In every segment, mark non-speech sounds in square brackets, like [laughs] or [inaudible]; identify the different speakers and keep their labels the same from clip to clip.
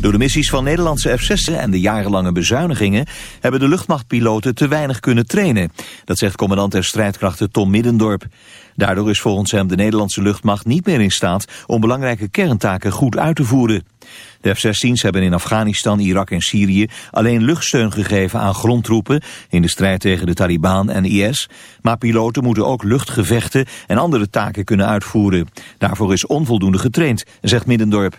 Speaker 1: Door de missies van Nederlandse F-16 en de jarenlange bezuinigingen... hebben de luchtmachtpiloten te weinig kunnen trainen. Dat zegt commandant der strijdkrachten Tom Middendorp. Daardoor is volgens hem de Nederlandse luchtmacht niet meer in staat... om belangrijke kerntaken goed uit te voeren. De F-16's hebben in Afghanistan, Irak en Syrië alleen luchtsteun gegeven aan grondtroepen in de strijd tegen de Taliban en IS. Maar piloten moeten ook luchtgevechten en andere taken kunnen uitvoeren. Daarvoor is onvoldoende getraind, zegt Middendorp.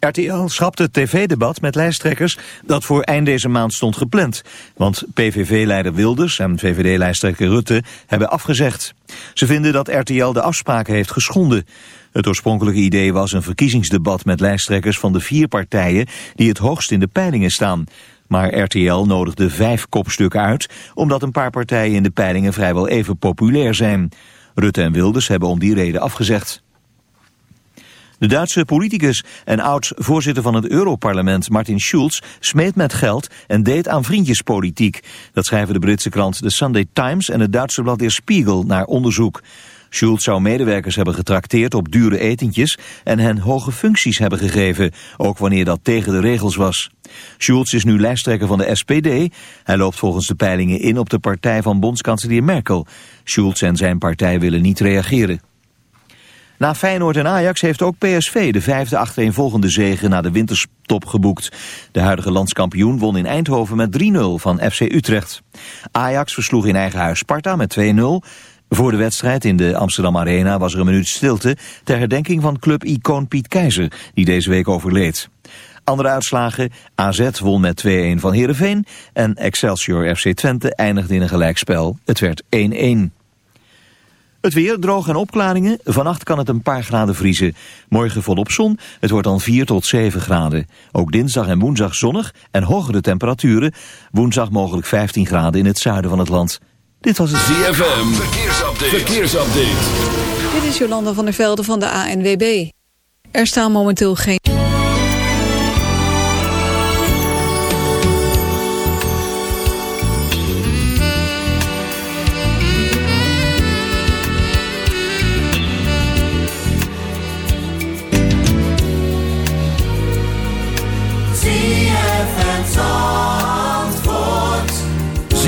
Speaker 1: RTL schrapt het tv-debat met lijsttrekkers dat voor eind deze maand stond gepland. Want PVV-leider Wilders en VVD-lijsttrekker Rutte hebben afgezegd. Ze vinden dat RTL de afspraken heeft geschonden. Het oorspronkelijke idee was een verkiezingsdebat met lijsttrekkers van de vier partijen die het hoogst in de peilingen staan. Maar RTL nodigde vijf kopstukken uit, omdat een paar partijen in de peilingen vrijwel even populair zijn. Rutte en Wilders hebben om die reden afgezegd. De Duitse politicus en oud-voorzitter van het Europarlement Martin Schulz smeet met geld en deed aan vriendjespolitiek. Dat schrijven de Britse krant The Sunday Times en het Duitse blad Der Spiegel naar onderzoek. Schulz zou medewerkers hebben getrakteerd op dure etentjes en hen hoge functies hebben gegeven, ook wanneer dat tegen de regels was. Schulz is nu lijsttrekker van de SPD. Hij loopt volgens de peilingen in op de partij van bondskanselier Merkel. Schulz en zijn partij willen niet reageren. Na Feyenoord en Ajax heeft ook PSV de vijfde achtereenvolgende zegen na de winterstop geboekt. De huidige landskampioen won in Eindhoven met 3-0 van FC Utrecht. Ajax versloeg in eigen huis Sparta met 2-0. Voor de wedstrijd in de Amsterdam Arena was er een minuut stilte... ter herdenking van club-icoon Piet Keizer, die deze week overleed. Andere uitslagen, AZ won met 2-1 van Heerenveen... en Excelsior FC Twente eindigde in een gelijkspel. Het werd 1-1. Het weer, droog en opklaringen. Vannacht kan het een paar graden vriezen. Morgen volop zon, het wordt dan 4 tot 7 graden. Ook dinsdag en woensdag zonnig en hogere temperaturen. Woensdag mogelijk 15 graden in het zuiden van het land. Dit was het
Speaker 2: ZFM. Verkeersupdate. Verkeersupdate.
Speaker 3: Dit is Jolanda van der Velde van de ANWB. Er staan momenteel geen...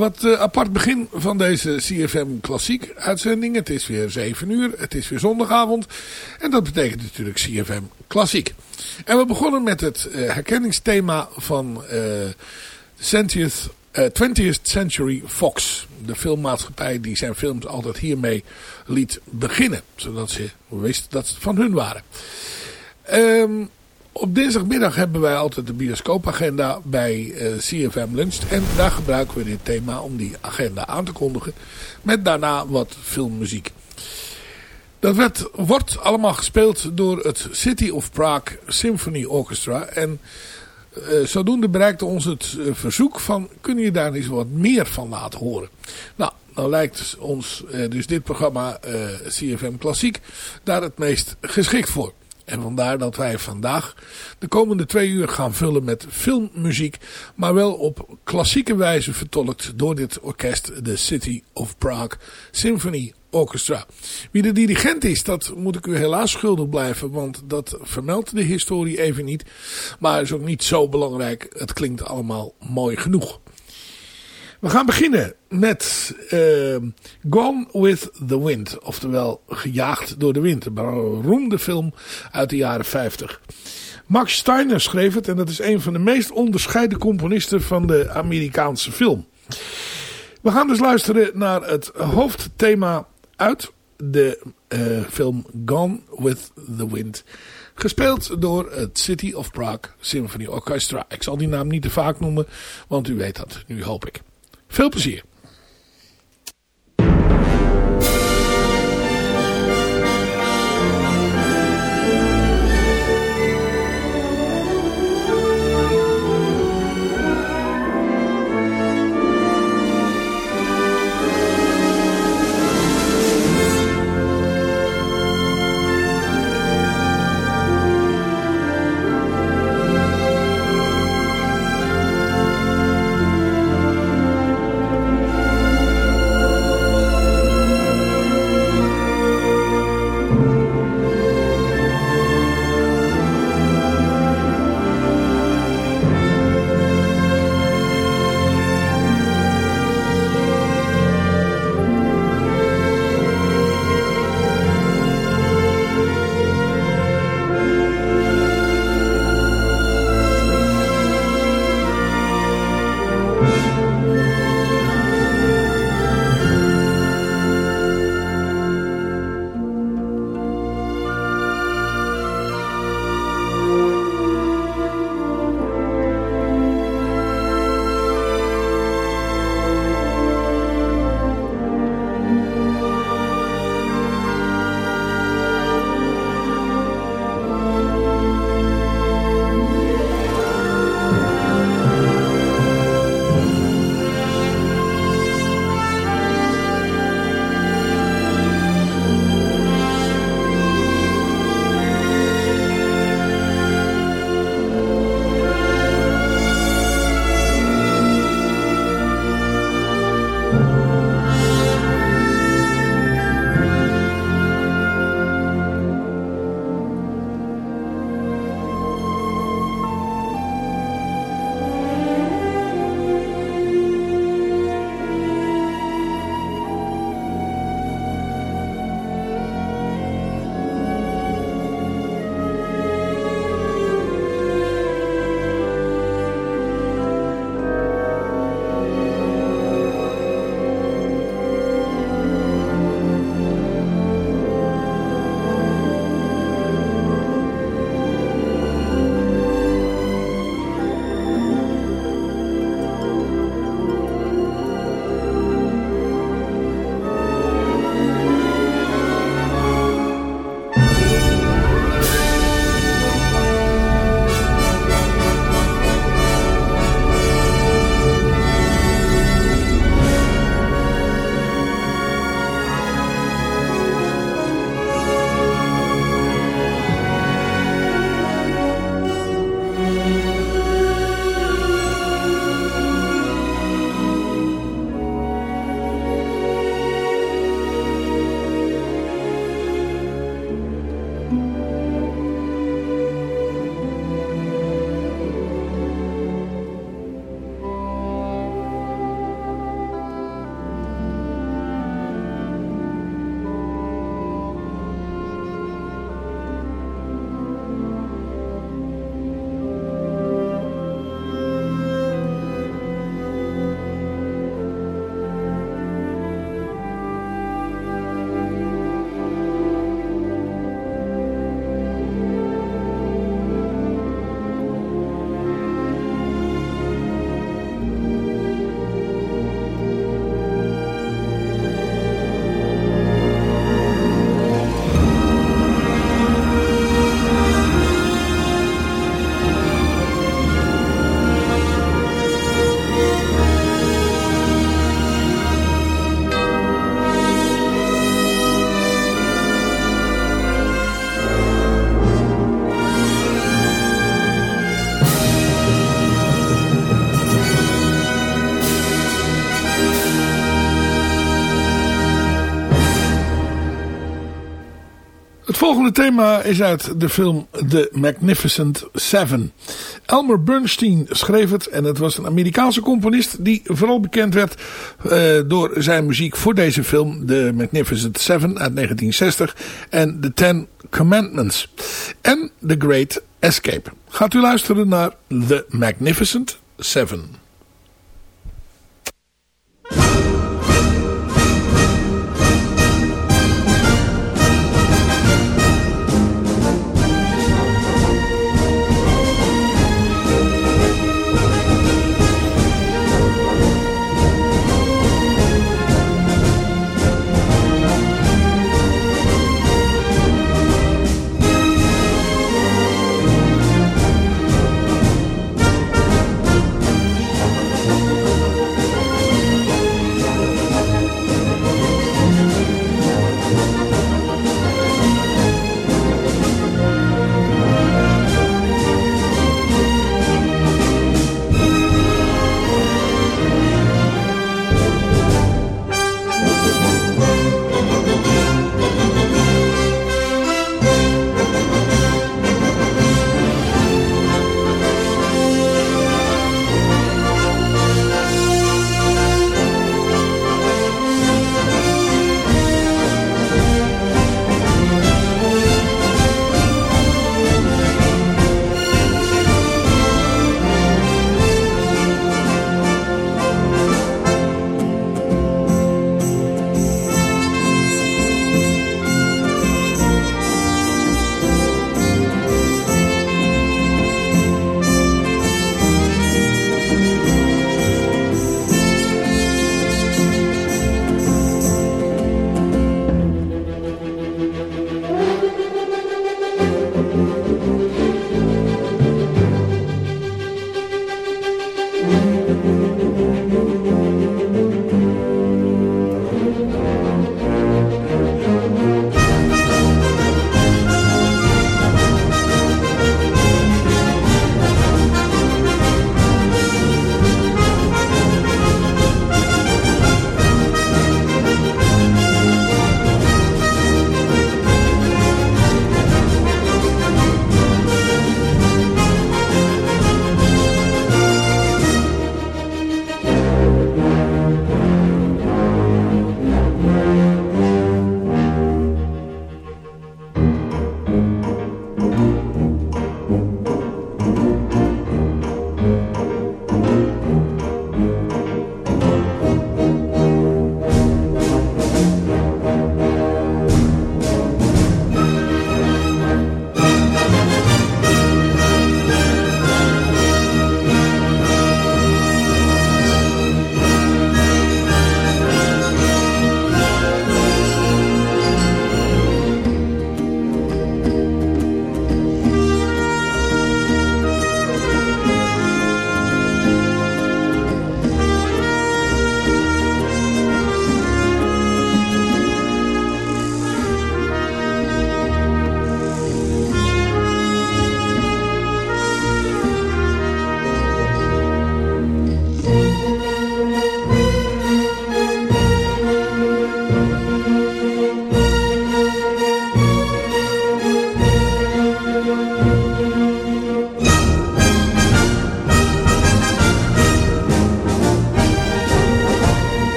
Speaker 4: Wat uh, apart begin van deze CFM Klassiek uitzending. Het is weer 7 uur, het is weer zondagavond. En dat betekent natuurlijk CFM Klassiek. En we begonnen met het uh, herkenningsthema van uh, 20th, 20th Century Fox. De filmmaatschappij die zijn films altijd hiermee liet beginnen. Zodat ze wisten dat ze van hun waren. Um, op dinsdagmiddag hebben wij altijd de bioscoopagenda bij eh, CFM Lunch. En daar gebruiken we dit thema om die agenda aan te kondigen. Met daarna wat filmmuziek. Dat werd, wordt allemaal gespeeld door het City of Prague Symphony Orchestra. En uh, zodoende bereikte ons het uh, verzoek van... kun je daar eens wat meer van laten horen? Nou, dan lijkt ons dus dit programma CFM Klassiek daar het meest geschikt voor. En vandaar dat wij vandaag de komende twee uur gaan vullen met filmmuziek. Maar wel op klassieke wijze vertolkt door dit orkest, de City of Prague Symphony Orchestra. Wie de dirigent is, dat moet ik u helaas schuldig blijven. Want dat vermeldt de historie even niet. Maar is ook niet zo belangrijk. Het klinkt allemaal mooi genoeg. We gaan beginnen met uh, Gone with the Wind. Oftewel Gejaagd door de Wind. Een beroemde film uit de jaren 50. Max Steiner schreef het en dat is een van de meest onderscheiden componisten van de Amerikaanse film. We gaan dus luisteren naar het hoofdthema uit de uh, film Gone with the Wind. Gespeeld door het City of Prague Symphony Orchestra. Ik zal die naam niet te vaak noemen, want u weet dat, nu hoop ik. Veel plezier. Volgende thema is uit de film The Magnificent Seven. Elmer Bernstein schreef het en het was een Amerikaanse componist die vooral bekend werd uh, door zijn muziek voor deze film. The Magnificent Seven uit 1960 en The Ten Commandments en The Great Escape. Gaat u luisteren naar The Magnificent Seven.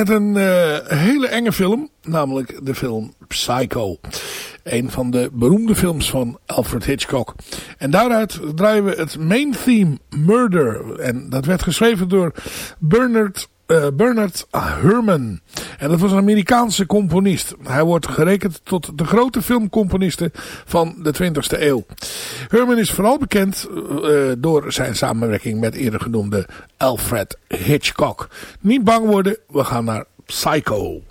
Speaker 4: Met een uh, hele enge film. Namelijk de film Psycho. Een van de beroemde films van Alfred Hitchcock. En daaruit draaien we het main theme Murder. En dat werd geschreven door Bernard uh, Bernard Herrmann. En dat was een Amerikaanse componist. Hij wordt gerekend tot de grote filmcomponisten van de 20e eeuw. Herman is vooral bekend uh, door zijn samenwerking met eerder genoemde Alfred Hitchcock. Niet bang worden, we gaan naar Psycho.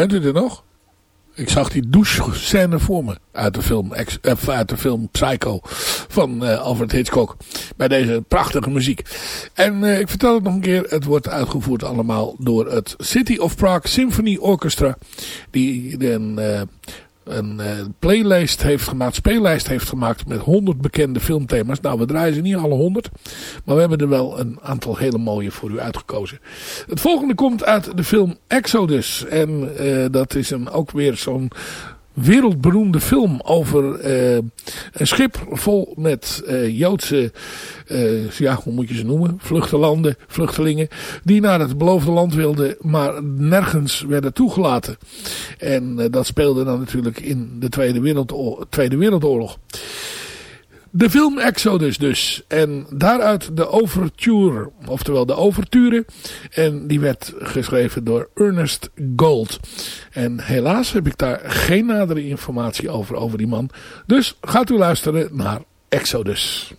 Speaker 4: Bent u er nog? Ik zag die douche-scène voor me uit de film, eh, uit de film Psycho van uh, Alfred Hitchcock. Bij deze prachtige muziek. En uh, ik vertel het nog een keer. Het wordt uitgevoerd allemaal door het City of Prague Symphony Orchestra. Die een een uh, playlist heeft gemaakt, speellijst heeft gemaakt met 100 bekende filmthema's. Nou, we draaien ze niet alle 100, maar we hebben er wel een aantal hele mooie voor u uitgekozen. Het volgende komt uit de film Exodus en uh, dat is een, ook weer zo'n wereldberoemde film over uh, een schip vol met uh, Joodse, uh, ja, hoe moet je ze noemen, vluchtelanden, vluchtelingen, die naar het beloofde land wilden, maar nergens werden toegelaten. En dat speelde dan natuurlijk in de Tweede. Tweede Wereldoorlog. De film Exodus dus. En daaruit de overture. Oftewel de overture. En die werd geschreven door Ernest Gold. En helaas heb ik daar geen nadere informatie over, over die man. Dus gaat u luisteren naar Exodus.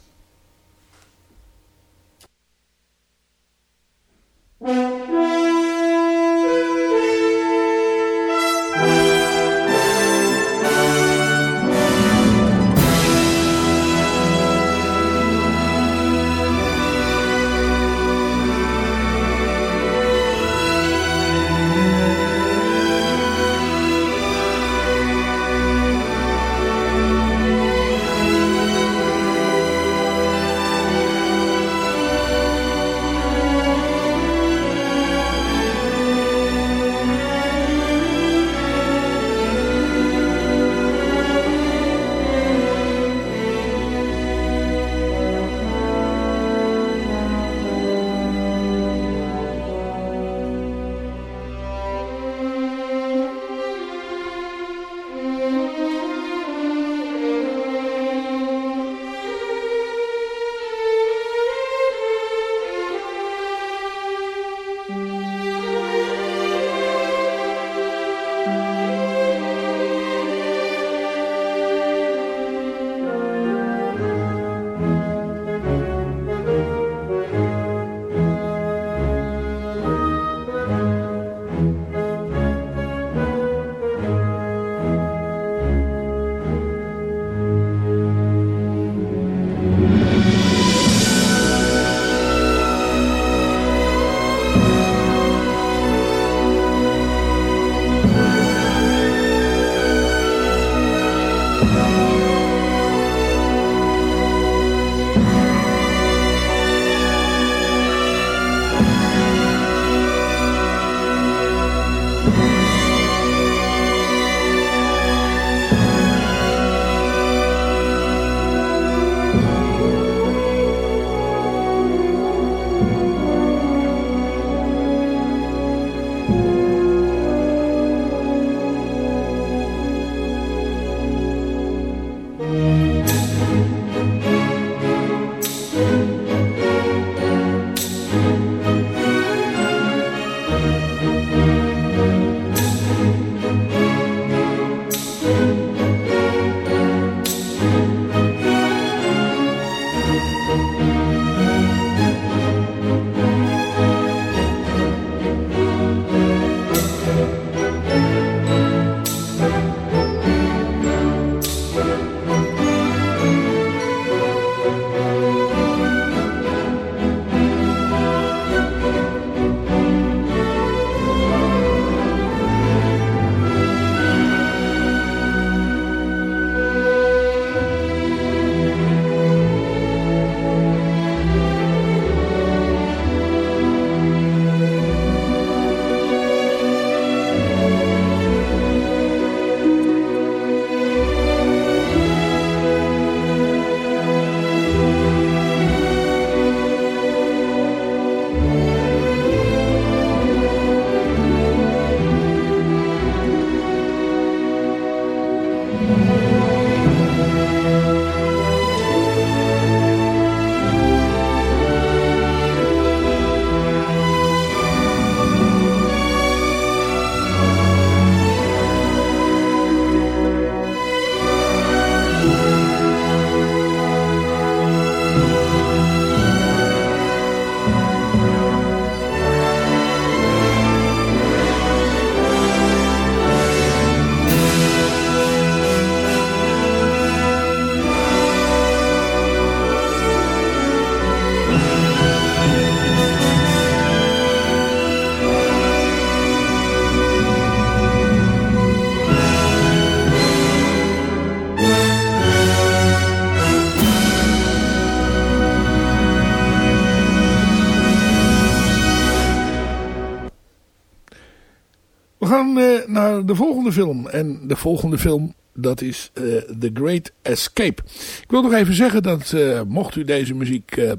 Speaker 4: De volgende film. En de volgende film, dat is uh, The Great Escape. Ik wil nog even zeggen dat, uh, mocht u deze muziek uh,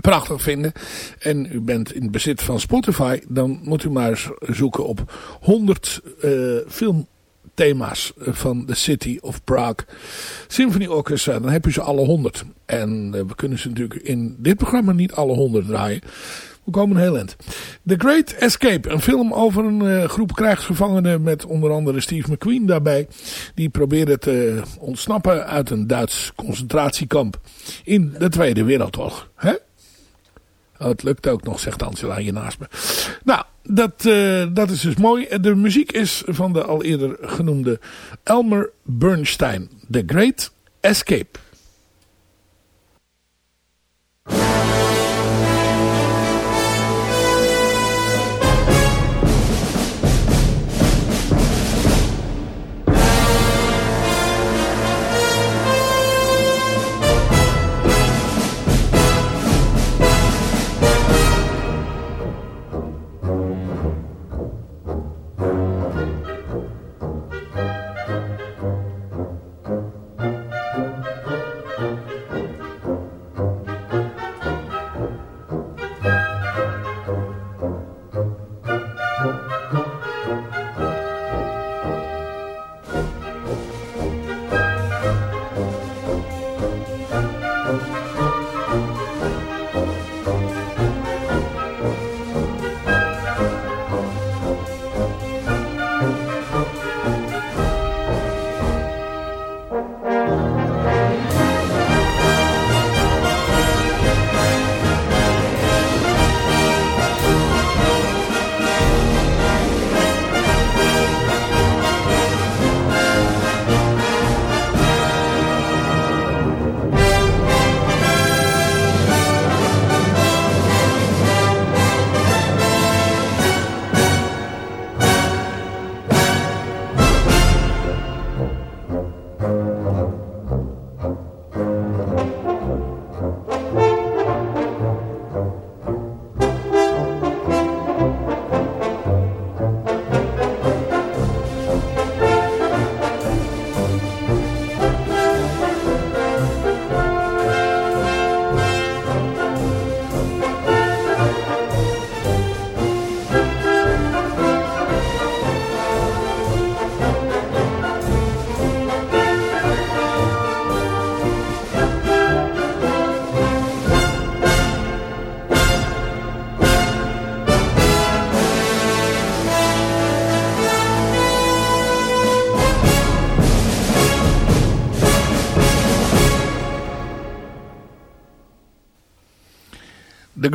Speaker 4: prachtig vinden. En u bent in bezit van Spotify. Dan moet u maar eens zoeken op 100 filmthema's van The City of Prague Symphony Orchestra. Dan heb je ze alle 100. En we kunnen ze natuurlijk in dit programma niet alle 100 draaien. We komen heel eind. The Great Escape. Een film over een uh, groep krijgsgevangenen met onder andere Steve McQueen daarbij. Die proberen te ontsnappen uit een Duits concentratiekamp in de Tweede Wereldoorlog. Hè? Oh, het lukt ook nog, zegt Angela hier naast me. Nou, dat, uh, dat is dus mooi. De muziek is van de al eerder genoemde Elmer Bernstein. The Great Escape.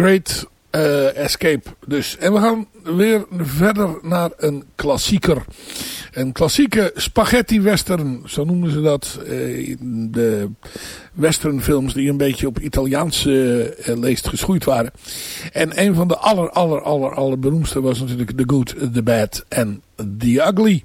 Speaker 4: Great uh, Escape dus. En we gaan weer verder naar een klassieker. Een klassieke spaghetti western, zo noemen ze dat. Uh, de westernfilms die een beetje op Italiaanse uh, leest geschoeid waren. En een van de aller, aller, aller, aller beroemdste was natuurlijk The Good, The Bad en The Ugly.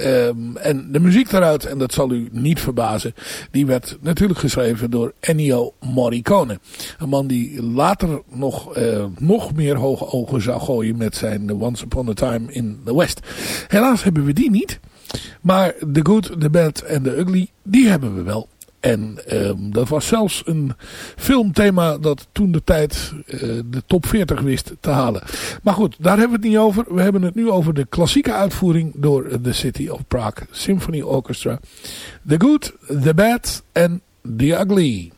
Speaker 4: Um, en de muziek daaruit, en dat zal u niet verbazen, die werd natuurlijk geschreven door Ennio Morricone. Een man die later nog, uh, nog meer hoge ogen zou gooien met zijn Once Upon a Time in the West. Helaas hebben we die niet. Maar The Good, The Bad en The Ugly, die hebben we wel. En um, dat was zelfs een filmthema dat toen de tijd uh, de top 40 wist te halen. Maar goed, daar hebben we het niet over. We hebben het nu over de klassieke uitvoering door de City of Prague Symphony Orchestra. The Good, The Bad en The Ugly.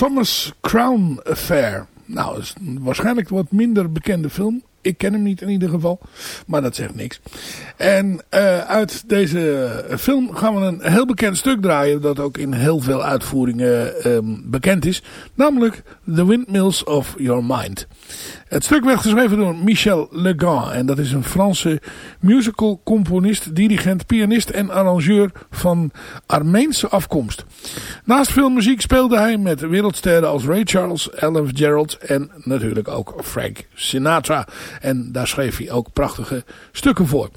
Speaker 4: Thomas Crown Affair. Nou, is waarschijnlijk wat minder bekende film. Ik ken hem niet in ieder geval. Maar dat zegt niks. En uh, uit deze film gaan we een heel bekend stuk draaien. Dat ook in heel veel uitvoeringen um, bekend is. Namelijk The Windmills of Your Mind. Het stuk werd geschreven door Michel Legrand. En dat is een Franse musical componist, dirigent, pianist en arrangeur van Armeense afkomst. Naast filmmuziek speelde hij met wereldsterren als Ray Charles, Ella Gerald en natuurlijk ook Frank Sinatra. En daar schreef hij ook prachtige stukken voor.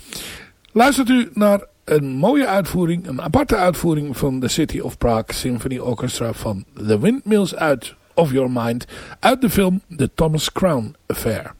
Speaker 4: Luistert u naar een mooie uitvoering, een aparte uitvoering van de City of Prague Symphony Orchestra van The Windmills uit of Your Mind uit de film The Thomas Crown Affair.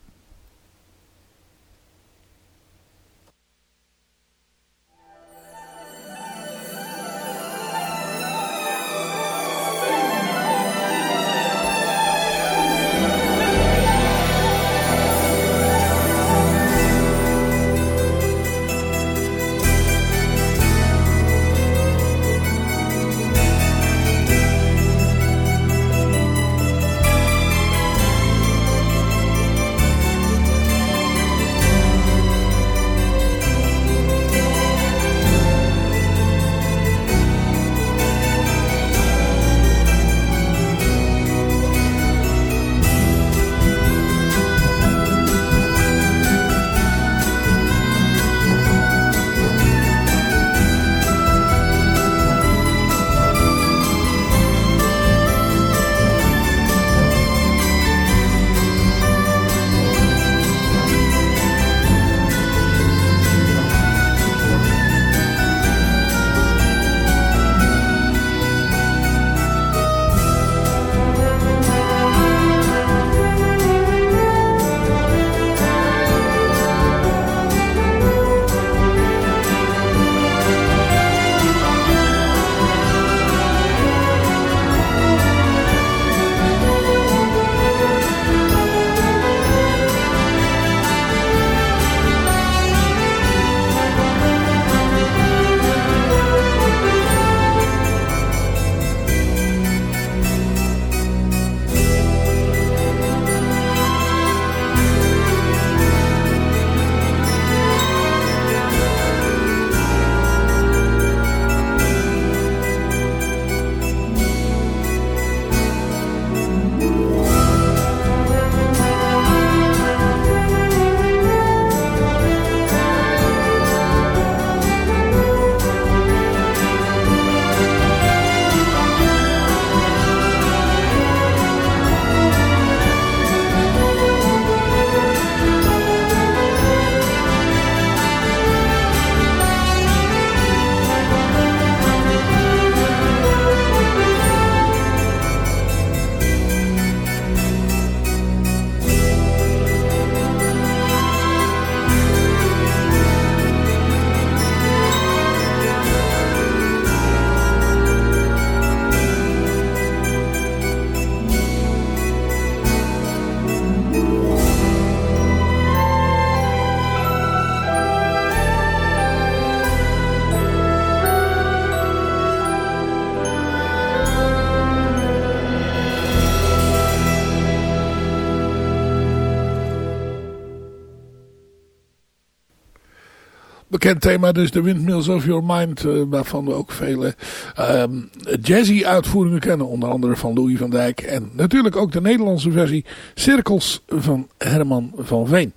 Speaker 4: Bekend thema dus de Windmills of Your Mind. Uh, waarvan we ook vele um, jazzy uitvoeringen kennen. Onder andere van Louis van Dijk. En natuurlijk ook de Nederlandse versie Cirkels van Herman van Veen.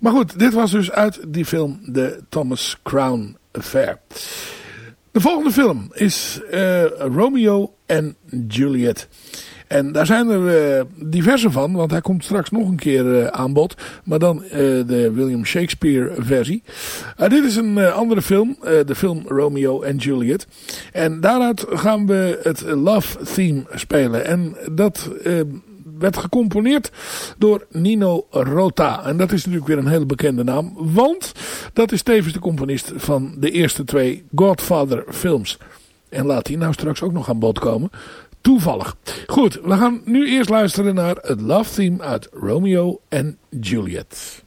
Speaker 4: Maar goed, dit was dus uit die film The Thomas Crown Affair. De volgende film is uh, Romeo en Juliet. En daar zijn er uh, diverse van, want hij komt straks nog een keer uh, aan bod. Maar dan uh, de William Shakespeare versie. dit is een andere film, de film Romeo en Juliet. En daaruit gaan we het love theme spelen. En dat werd gecomponeerd door Nino Rota. En dat is natuurlijk weer een hele bekende naam. Want dat is tevens de componist van de eerste twee Godfather films. En laat die nou straks ook nog aan bod komen toevallig. Goed, we gaan nu eerst luisteren naar het love theme uit Romeo en Juliet.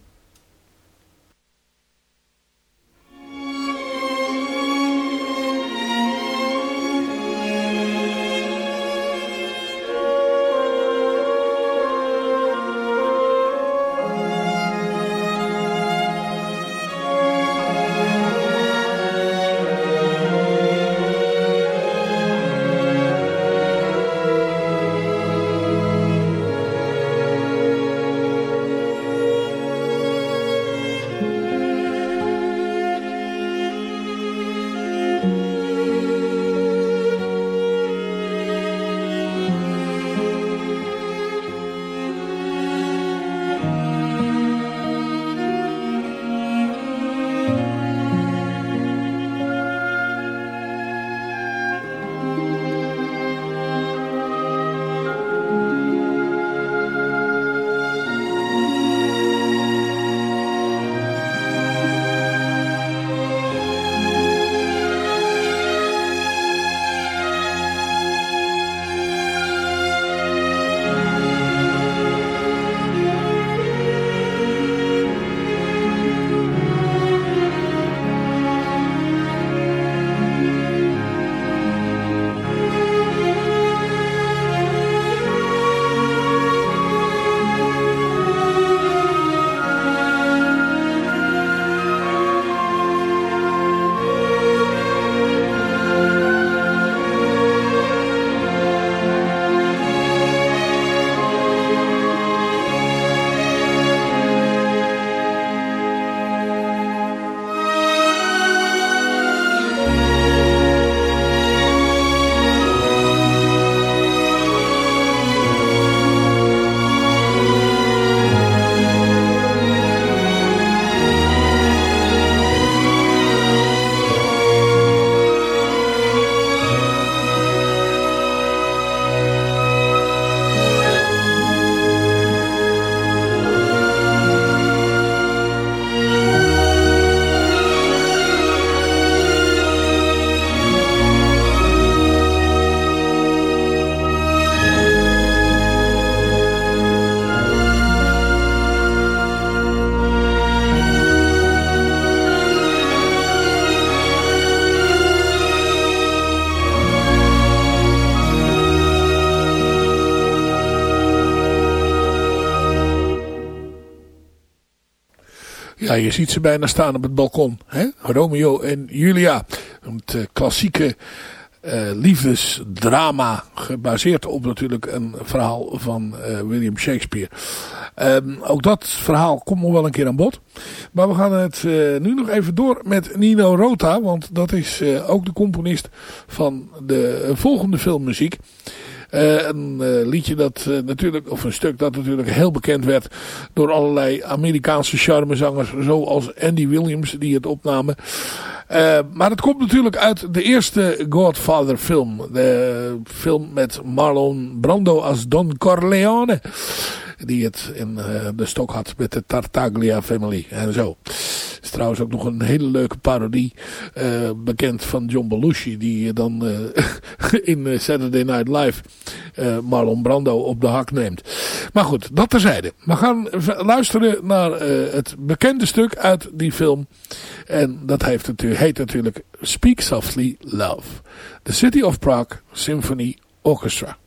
Speaker 4: Je ziet ze bijna staan op het balkon. Hè? Romeo en Julia. Het uh, klassieke uh, liefdesdrama. Gebaseerd op natuurlijk een verhaal van uh, William Shakespeare. Um, ook dat verhaal komt nog wel een keer aan bod. Maar we gaan het nu nog even door met Nino Rota. Want dat is ook de componist van de volgende filmmuziek. Uh, een uh, liedje dat uh, natuurlijk, of een stuk dat natuurlijk heel bekend werd door allerlei Amerikaanse charmezangers zoals Andy Williams die het opnamen. maar het komt natuurlijk uit de eerste Godfather film. De film met Marlon Brando als Don Corleone die het in uh, de stok had met de Tartaglia Family en zo. Is trouwens ook nog een hele leuke parodie uh, bekend van John Belushi die dan uh, [laughs] in Saturday Night Live Marlon Brando op de hak neemt. Maar goed, dat terzijde. We gaan luisteren naar het bekende stuk uit die film. En dat heeft natuurlijk, heet natuurlijk Speak Softly Love. The City of Prague Symphony Orchestra.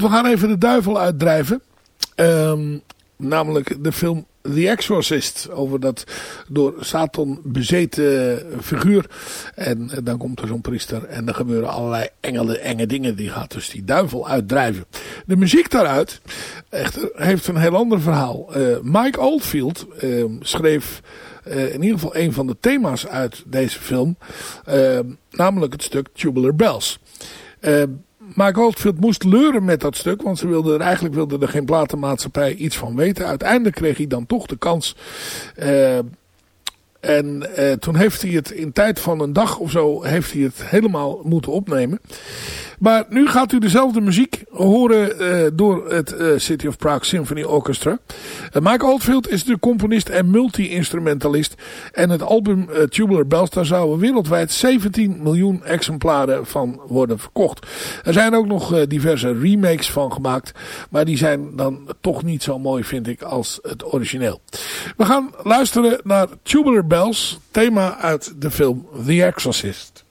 Speaker 4: Goed, we gaan even de duivel uitdrijven. Um, namelijk de film The Exorcist. Over dat door Satan bezeten figuur. En dan komt er zo'n priester. En er gebeuren allerlei engele, enge dingen. Die gaat dus die duivel uitdrijven. De muziek daaruit echter, heeft een heel ander verhaal. Uh, Mike Oldfield uh, schreef uh, in ieder geval een van de thema's uit deze film. namelijk het stuk Tubular Bells. Mike Oldfield moest leuren met dat stuk. Want ze wilde er, eigenlijk wilde er geen platenmaatschappij iets van weten. Uiteindelijk kreeg hij dan toch de kans. Uh, En uh, toen heeft hij het in tijd van een dag of zo heeft hij het helemaal moeten opnemen. Maar nu gaat u dezelfde muziek horen uh, door het uh, City of Prague Symphony Orchestra. Mike Oldfield is de componist en multi-instrumentalist. En het album Tubular Bells, daar zouden wereldwijd 17 miljoen exemplaren van worden verkocht. Er zijn ook nog diverse remakes van gemaakt. Maar die zijn dan toch niet zo mooi vind ik als het origineel. We gaan luisteren naar Tubular Bells, thema uit de film The Exorcist.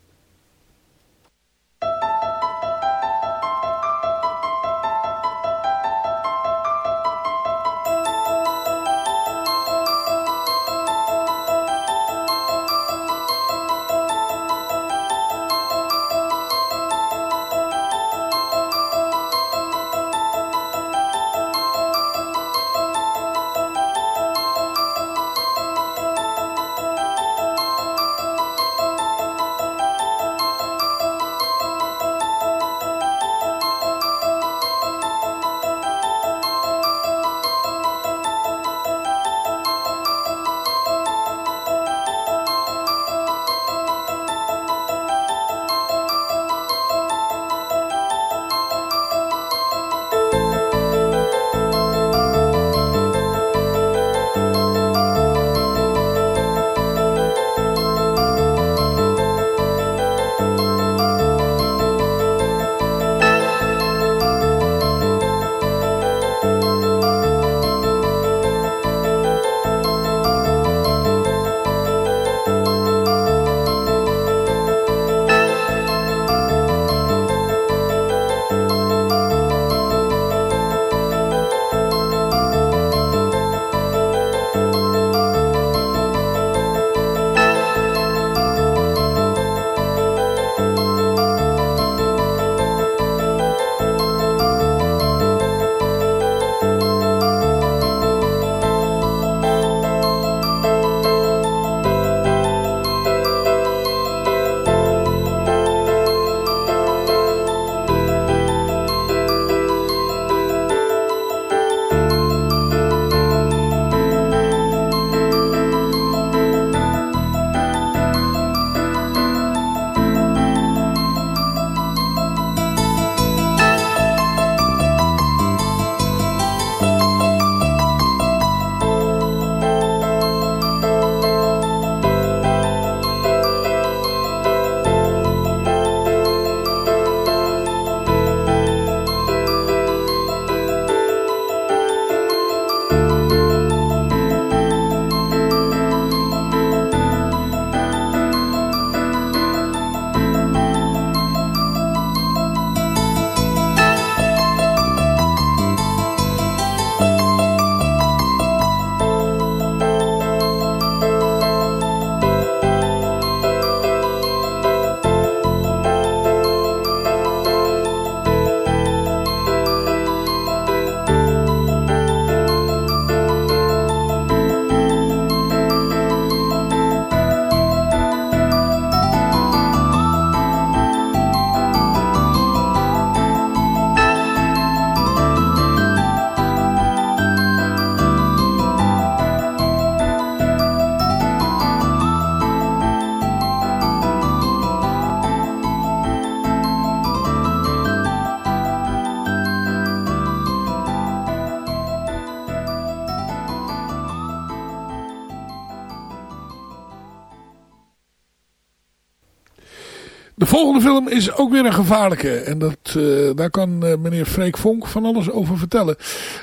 Speaker 4: De volgende film is ook weer een gevaarlijke. En dat, uh, daar kan uh, meneer Freek Vonk van alles over vertellen.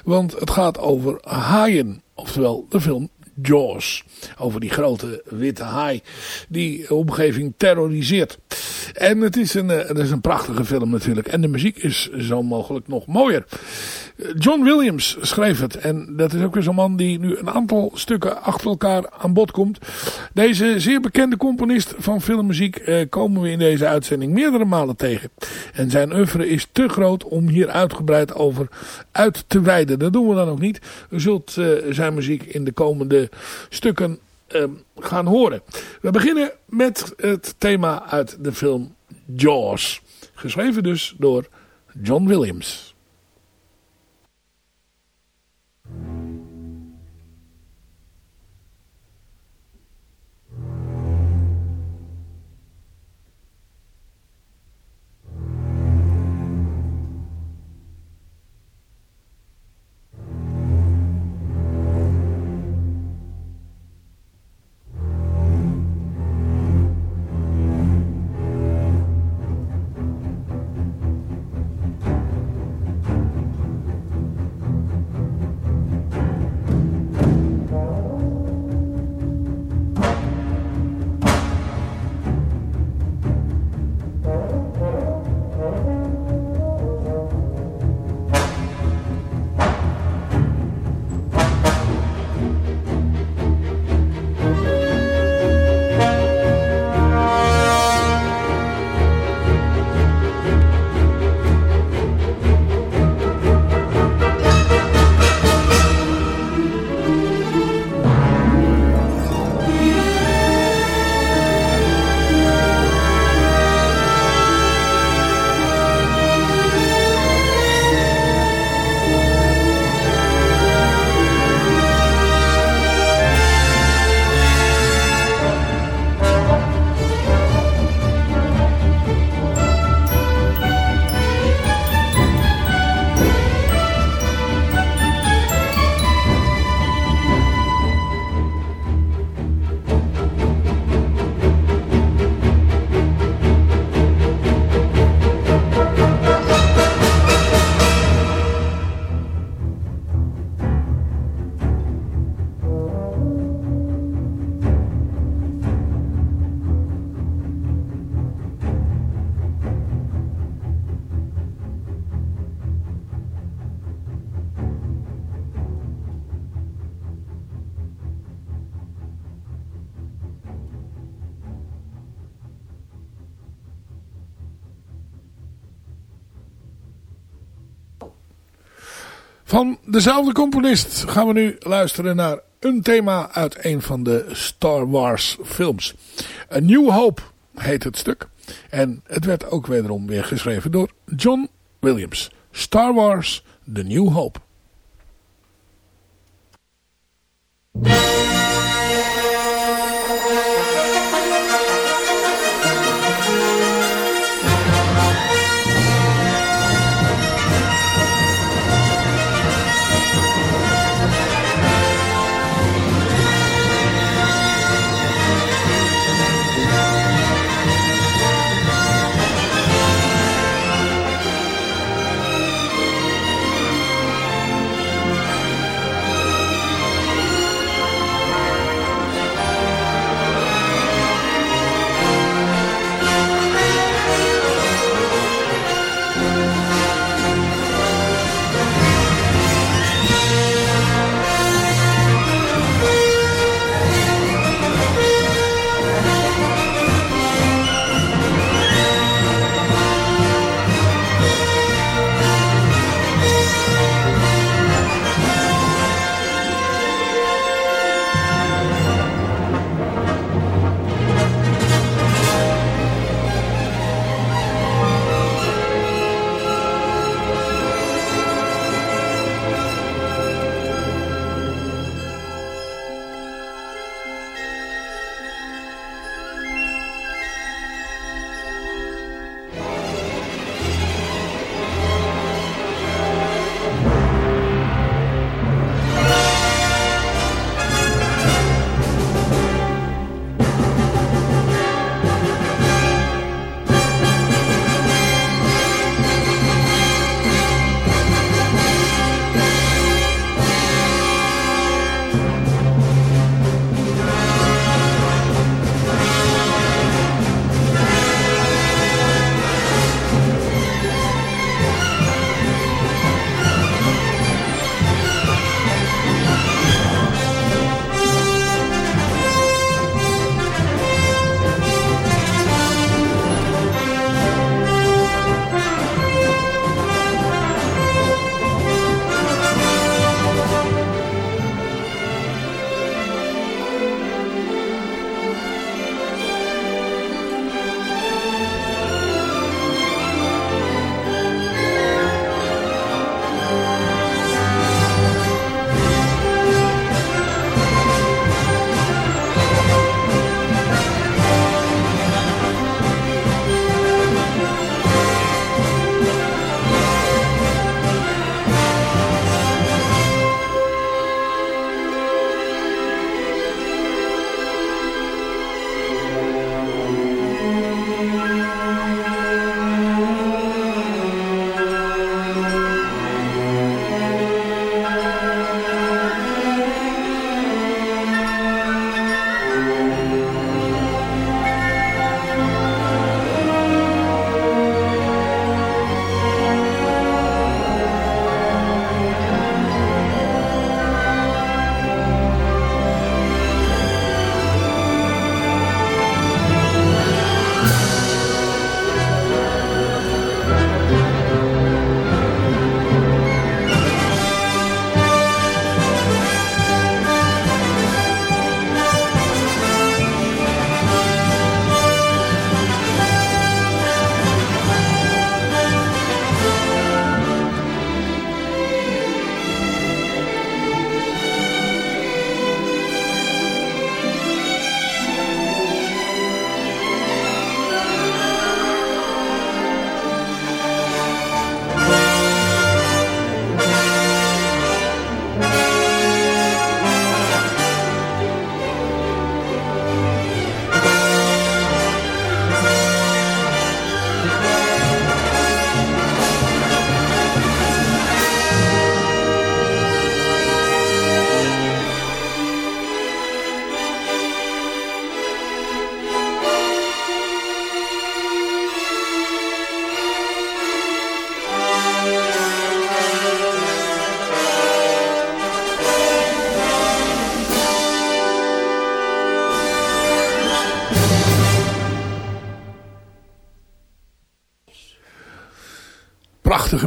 Speaker 4: Want het gaat over haaien. Oftewel de film Jaws. Over die grote witte haai die omgeving terroriseert. En het is, een, het is een prachtige film natuurlijk. En de muziek is zo mogelijk nog mooier. John Williams schreef het. En dat is ook weer zo'n man die nu een aantal stukken achter elkaar aan bod komt. Deze zeer bekende componist van filmmuziek eh, komen we in deze uitzending meerdere malen tegen. En zijn oeuvre is te groot om hier uitgebreid over uit te wijden. Dat doen we dan ook niet. U zult zijn muziek in de komende stukken uh, gaan horen. We beginnen met het thema uit de film Jaws. Geschreven dus door John Williams. Dezelfde componist gaan we nu luisteren naar een thema uit een van de Star Wars films. A New Hope heet het stuk. En het werd ook wederom weer geschreven door John Williams. Star Wars, The New Hope.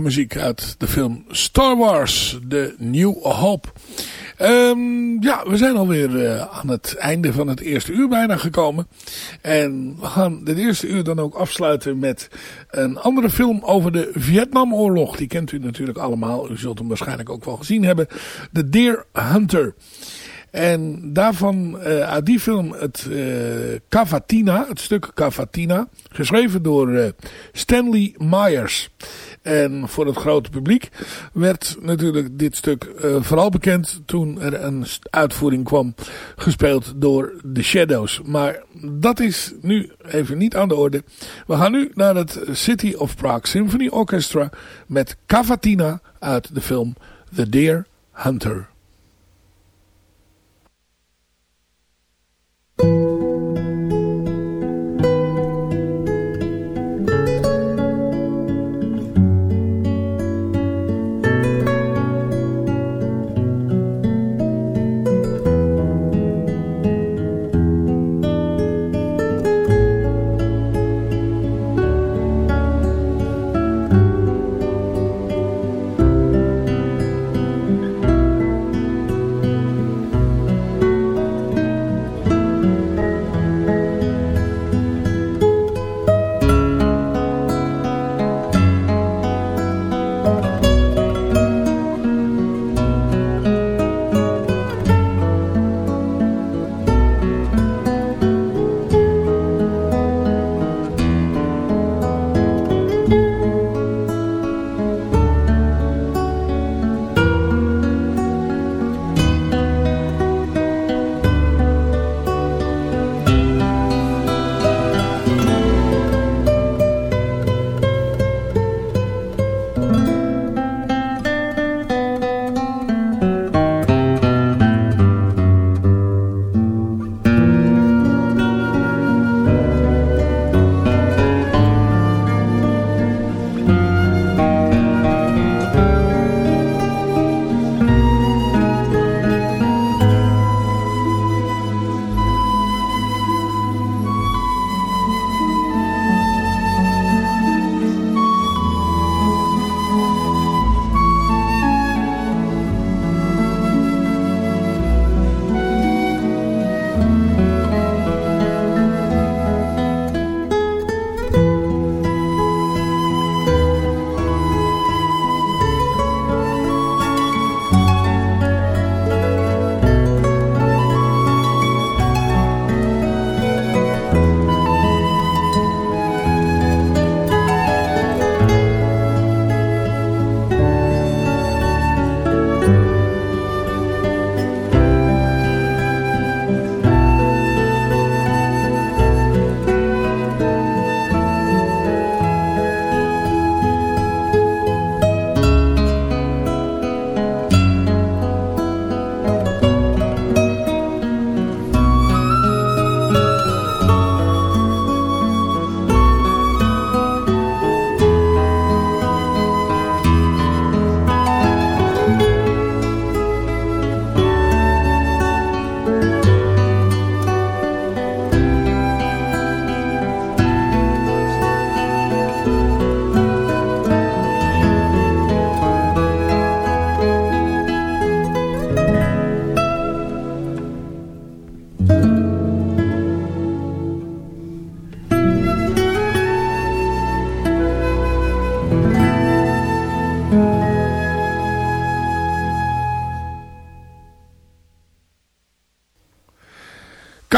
Speaker 4: Muziek uit de film Star Wars, The New Hope. Um, ja, we zijn alweer uh, aan het einde van het eerste uur bijna gekomen. En we gaan dit eerste uur dan ook afsluiten met een andere film over de Vietnamoorlog. Die kent u natuurlijk allemaal. U zult hem waarschijnlijk ook wel gezien hebben. The Deer Hunter. En daarvan, uh, uit die film, het uh, Cavatina, het stuk Cavatina, geschreven door Stanley Myers. En voor het grote publiek werd natuurlijk dit stuk vooral bekend toen er een uitvoering kwam, gespeeld door The Shadows. Maar dat is nu even niet aan de orde. We gaan nu naar het City of Prague Symphony Orchestra met Cavatina uit de film The Deer Hunter.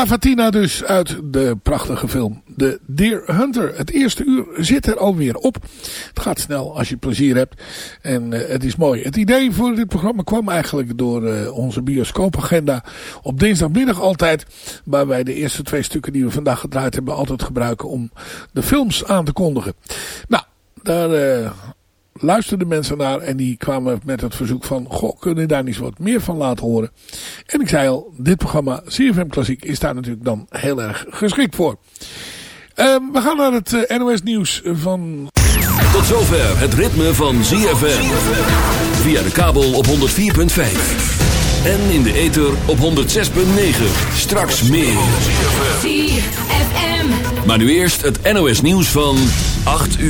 Speaker 4: Cavatina dus uit de prachtige film The Deer Hunter. Het eerste uur zit er alweer op. Het gaat snel als je plezier hebt. En uh, het is mooi. Het idee voor dit programma kwam eigenlijk door uh, onze bioscoopagenda. Op dinsdagmiddag altijd. Waar wij de eerste twee stukken die we vandaag gedraaid hebben altijd gebruiken om de films aan te kondigen. Nou, daar... Uh, luisterden mensen naar en die kwamen met het verzoek van... Goh, kunnen daar niet wat meer van laten horen? En ik zei al, dit programma CFM Klassiek is daar natuurlijk dan heel erg geschikt voor. Um, we gaan naar het uh, NOS nieuws van...
Speaker 2: Tot zover het ritme van ZFM. Via de kabel op 104.5. En in de ether op 106.9. Straks meer.
Speaker 5: ZFM.
Speaker 2: Maar nu eerst het NOS nieuws van 8 uur.